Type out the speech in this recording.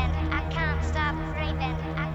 raving. I can't stop raving. I